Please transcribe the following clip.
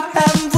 I am.